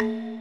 you